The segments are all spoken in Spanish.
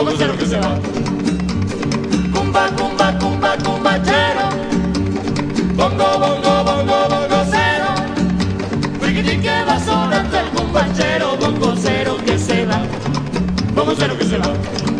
Bongo cero que se va. Cumba, cumba, cumba, cumbachero. Bongo, bongo, bongo, bongo cero. Riquitín que va sonando el cumbachero, bongo cero que se va. Bongo cero que se va.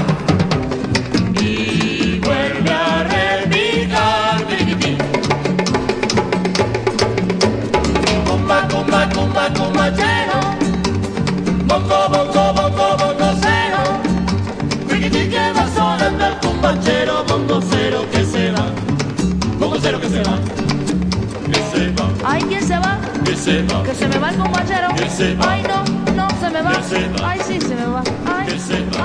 cumba, cumbachero. Bongo, bongo, bongo, bongo cero. Riquitín que va sonando el cumbachero. Bongo cero que se va. Bongo cero que se va. Que se va, Ay, ¿quién se va? que se va. Que se me va el combachero. Que se va. Ay, no, no se me va. Que se va. Ay, sí, se me va. Ay, Que se va.